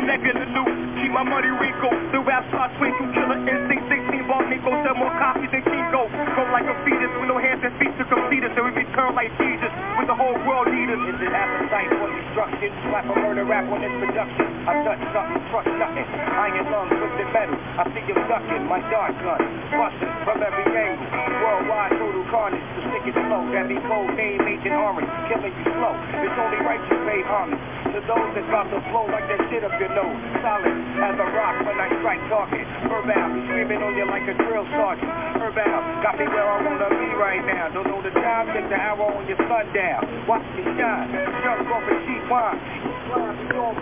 neck in the loop. Keep my money Rico. The rap starts twinkle. Killer instinct 16 ball Nico. Sell more copies than Kinko. Go like a fetus with no hands and feet to complete us. So we return like Jesus with the whole world us. Is it appetite for destruction? Slap a murder rap on this production. I touch something, trust nothing. Iron lungs, twisted metal. I see you ducking. My dark gun. Busting from every angle. Worldwide total carnage. The sickest flow. That be cold name, Agent Orange. Killing you slow. It's only right you pay homage to those that got the flow like that shit up your nose. Solid as a rock when I strike talking. Be screaming on you like a drill sergeant. Herbound, got me where I wanna be right now. Don't know the time, check the hour on your sundown. Watch me shine, jump off a cheap wine.